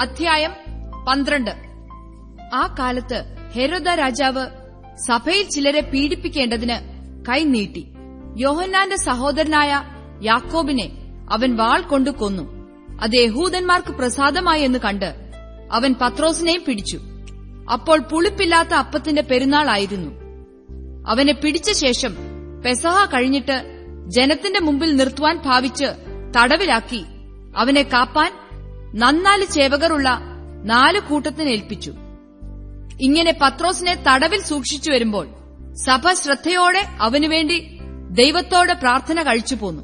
അധ്യായം പന്ത്രണ്ട്. ആ കാലത്ത് ഹെരോദ രാജാവ് സഭയിൽ ചിലരെ പീഡിപ്പിക്കേണ്ടതിന് കൈനീട്ടി യോഹന്നാന്റെ സഹോദരനായ യാക്കോബിനെ അവൻ വാൾ കൊണ്ടു കൊന്നു. അത് യഹൂദന്മാർക്ക് പ്രസാദമായി എന്ന് കണ്ട് അവൻ പത്രോസിനെയും പിടിച്ചു. അപ്പോൾ പുളിപ്പില്ലാത്ത അപ്പത്തിന്റെ പെരുന്നാളായിരുന്നു അവനെ പിടിച്ച ശേഷം പെസഹ കഴിഞ്ഞിട്ട് ജനത്തിന്റെ മുമ്പിൽ നിർത്തുവാൻ ഭാവിച്ച് തടവിലാക്കി അവനെ കാപ്പാൻ നന്നാൽ ചേവകറുള്ള നാല് കൂട്ടത്തിന് ഏൽപ്പിച്ചു. ഇങ്ങനെ പത്രോസിനെ തടവിൽ സൂക്ഷിച്ചു വരുമ്പോൾ സഭ ശ്രദ്ധയോടെ അവനുവേണ്ടി ദൈവത്തോട് പ്രാർത്ഥന കഴിച്ചു പോന്നു.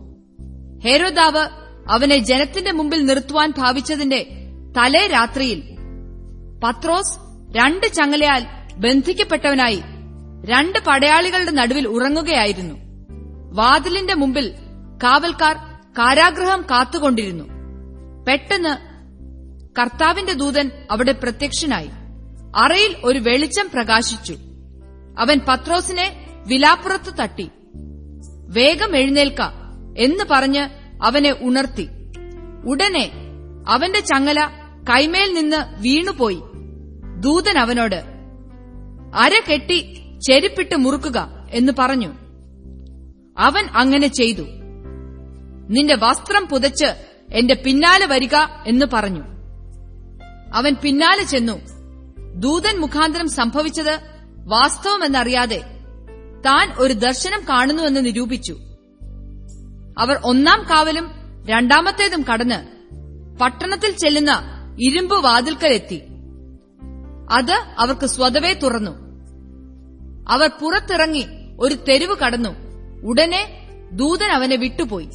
ഹേരോദാവ് അവനെ ജനത്തിന്റെ മുമ്പിൽ നിർത്തുവാൻ ഭാവിച്ചതിന്റെ തലേ രാത്രിയിൽ പത്രോസ് രണ്ട് ചങ്ങലയാൽ ബന്ധിക്കപ്പെട്ടവനായി രണ്ട് പടയാളികളുടെ നടുവിൽ ഉറങ്ങുകയായിരുന്നു. വാതിലിന്റെ മുമ്പിൽ കാവൽക്കാർ കാരാഗ്രഹം കാത്തുകൊണ്ടിരുന്നു. പെട്ടെന്ന് കർത്താവിന്റെ ദൂതൻ അവിടെ പ്രത്യക്ഷനായി. അറയിൽ ഒരു വെളിച്ചം പ്രകാശിച്ചു. അവൻ പത്രോസിനെ വിലാപ്പുറത്ത് തട്ടി. വേഗം എഴുന്നേൽക്ക എന്ന് പറഞ്ഞ് അവനെ ഉണർത്തി. ഉടനെ അവന്റെ ചങ്ങല കൈമേൽ നിന്ന് വീണുപോയി. ദൂതൻ അവനോട് അര കെട്ടി ചെരുപ്പിട്ട് മുറുക്കുക എന്ന് പറഞ്ഞു. അവൻ അങ്ങനെ ചെയ്തു. നിന്റെ വസ്ത്രം പുതച്ച് എന്റെ പിന്നാലെ വരിക എന്ന് പറഞ്ഞു. അവൻ പിന്നാലെ ചെന്നു. ദൂതൻ മുഖാന്തരം സംഭവിച്ചത് വാസ്തവമെന്നറിയാതെ താൻ ഒരു ദർശനം കാണുന്നുവെന്ന് നിരൂപിച്ചു. അവർ ഒന്നാം കാവലും രണ്ടാമത്തേതും കടന്ന് പട്ടണത്തിൽ ചെല്ലുന്ന ഇരുമ്പ് വാതിൽക്കലെത്തി. അത് അവർക്ക് സ്വതവേ തുറന്നു. അവർ പുറത്തിറങ്ങി ഒരു തെരുവ് കടന്നു. ഉടനെ ദൂതൻ അവനെ വിട്ടുപോയി.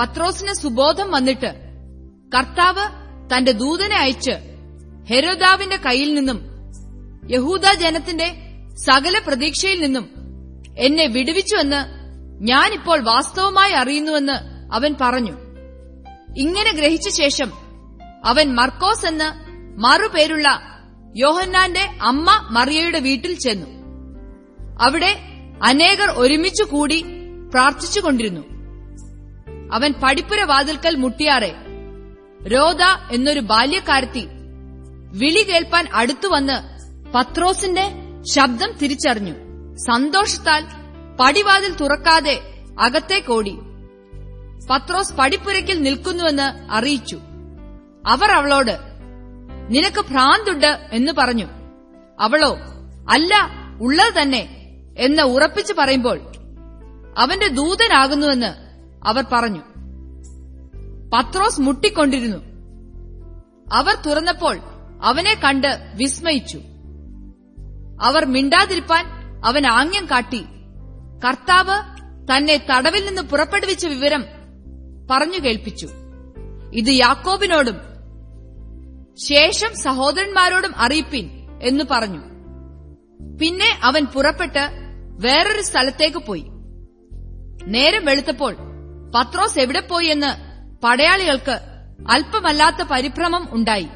പത്രോസിന് സുബോധം വന്നിട്ട് കർത്താവ് തന്റെ ദൂതനെ അയച്ച് ഹെരോദാവിന്റെ കയ്യിൽ നിന്നും യഹൂദ ജനത്തിന്റെ സകല പ്രതീക്ഷയിൽ നിന്നും എന്നെ വിടുവിച്ചുവെന്ന് ഞാനിപ്പോൾ വാസ്തവമായി അറിയുന്നുവെന്ന് അവൻ പറഞ്ഞു. ഇങ്ങനെ ഗ്രഹിച്ച ശേഷം അവൻ മർക്കോസ് എന്ന് മറുപേരുള്ള യോഹന്നാന്റെ അമ്മ മറിയയുടെ വീട്ടിൽ ചെന്നു. അവിടെ അനേകർ ഒരുമിച്ചു കൂടി പ്രാർത്ഥിച്ചുകൊണ്ടിരുന്നു. അവൻ പടിപ്പുര വാതിൽക്കൽ മുട്ടിയാറെ രോദ എന്നൊരു ബാല്യക്കാരത്തി വിളി കേൾപ്പാൻ അടുത്തുവന്ന് പത്രോസിന്റെ ശബ്ദം തിരിച്ചറിഞ്ഞു. സന്തോഷത്താൽ പടിവാതിൽ തുറക്കാതെ അകത്തേക്കോടി. പത്രോസ് പടിപ്പുരയ്ക്കിൽ നിൽക്കുന്നുവെന്ന് അറിയിച്ചു. അവർ അവളോട് നിനക്ക് ഭ്രാന്തുണ്ട് എന്ന് പറഞ്ഞു. അവളോ അല്ല ഉള്ളത് തന്നെ എന്ന് ഉറപ്പിച്ചു പറയുമ്പോൾ അവന്റെ ദൂതനാകുന്നുവെന്ന് അവർ പറഞ്ഞു. പത്രോസ് മുട്ടിക്കൊണ്ടിരുന്നു. അവർ തുറന്നപ്പോൾ അവനെ കണ്ട് വിസ്മയിച്ചു. അവർ മിണ്ടാതിരിപ്പാൻ അവൻ ആംഗ്യം കാട്ടി. കർത്താവ് തന്നെ തടവിൽ നിന്ന് പുറപ്പെടുവിച്ച വിവരം പറഞ്ഞു കേൾപ്പിച്ചു. ഇത് യാക്കോബിനോടും ശേഷം സഹോദരന്മാരോടും അറിയിപ്പിൻ എന്ന് പറഞ്ഞു. പിന്നെ അവൻ പുറപ്പെട്ട് വേറൊരു സ്ഥലത്തേക്ക് പോയി. നേരം വെളുത്തപ്പോൾ പത്രോസ് എവിടെ പോയി എന്ന് പടയാളികൾക്ക് അല്പമല്ലാത്ത പരിഭ്രമം ഉണ്ടായി.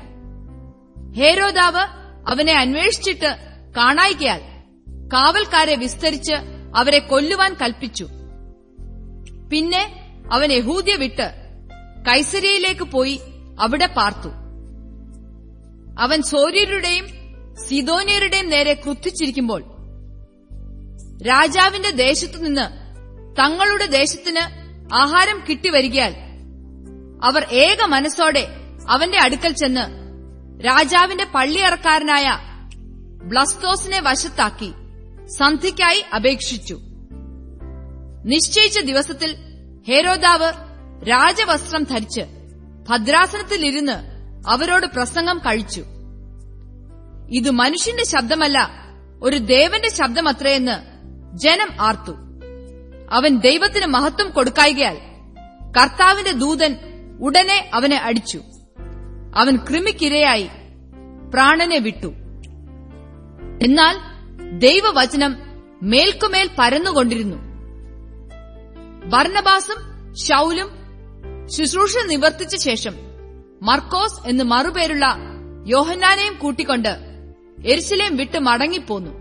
ഹേരോദാവ് അവനെ അന്വേഷിച്ചിട്ട് കാണായികയാൽ കാവൽക്കാരെ വിസ്തരിച്ച് അവരെ കൊല്ലുവാൻ കൽപ്പിച്ചു. പിന്നെ അവൻ യഹൂദ്യ വിട്ട് കൈസരിയയിലേക്ക് പോയി അവിടെ പാർത്തു. അവൻ സോര്യരുടെയും സിദോനിയരുടെയും നേരെ ക്രുദ്ധിച്ചിരിക്കുമ്പോൾ രാജാവിന്റെ ദേശത്തുനിന്ന് തങ്ങളുടെ ദേശത്തിന് ആഹാരം കിട്ടിവരികയാൽ അവർ ഏക മനസ്സോടെ അവന്റെ അടുക്കൽ ചെന്ന് രാജാവിന്റെ പള്ളിയറക്കാരനായ ബ്ലസ്തോസിനെ വശത്താക്കി സന്ധിക്കായി അപേക്ഷിച്ചു. നിശ്ചയിച്ച ദിവസത്തിൽ ഹേരോദാവ് രാജവസ്ത്രം ധരിച്ച് ഭദ്രാസനത്തിലിരുന്ന് അവരോട് പ്രസംഗം കഴിച്ചു. ഇത് മനുഷ്യന്റെ ശബ്ദമല്ല ഒരു ദേവന്റെ ശബ്ദമത്രയെന്ന് ജനം ആർത്തു. അവൻ ദൈവത്തിന് മഹത്വം കൊടുക്കായികയാൽ കർത്താവിന്റെ ദൂതൻ ഉടനെ അവനെ അടിച്ചു. അവൻ കൃമിക്കിരയായി പ്രാണനെ വിട്ടു. എന്നാൽ ദൈവവചനം മേൽക്കുമേൽ പരന്നുകൊണ്ടിരുന്നു. ഭർണബാസും ഷൌലും ശുശ്രൂഷ നിവർത്തിച്ച ശേഷം മർക്കോസ് എന്ന് മറുപേരുള്ള യോഹന്നാനെയും കൂട്ടിക്കൊണ്ട് എരിശിലേം വിട്ട് മടങ്ങിപ്പോന്നു.